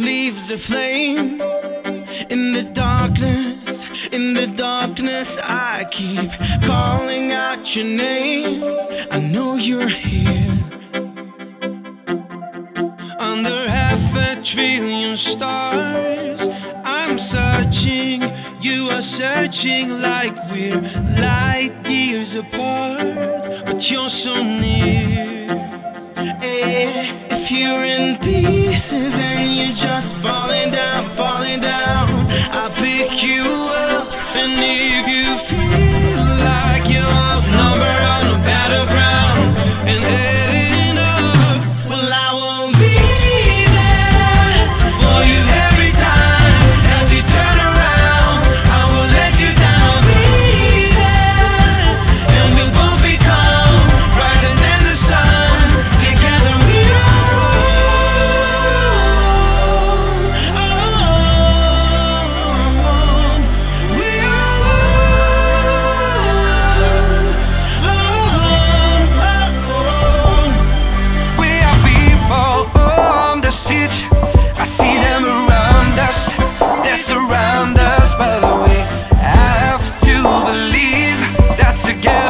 leaves a flame. In the darkness, in the darkness, I keep calling out your name. I know you're here. Under half a trillion stars, I'm searching. You are searching like we're light years apart, but you're so near. Eh, If you're in pieces the. I see them around us. They're surround us. By the way, I have to believe that together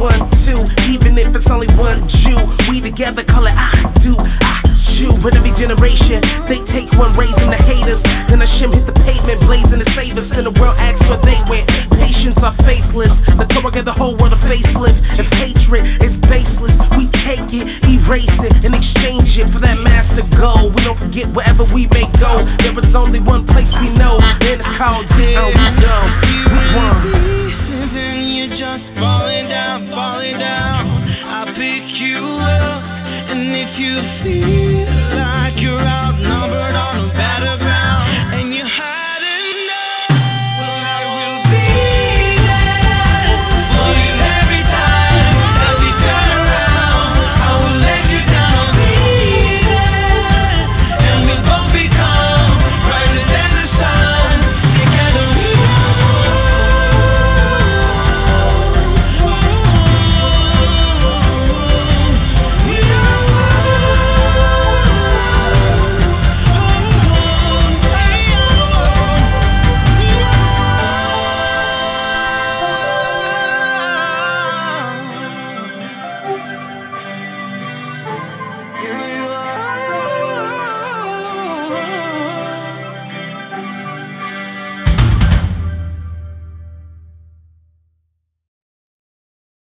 one, two. Even if it's only one Jew, we together call it I do, I chew. But every generation, they take one raising the haters. Then a shim hit the pavement, blazing the savers. Then the world asks where they went. Patients are faithless. The Torah gave the whole world a facelift. If hatred is baseless, we take it, erase it, and exchange it for that master goal. We don't forget wherever we may go. There is only one place we know, and it's called Zero. You feel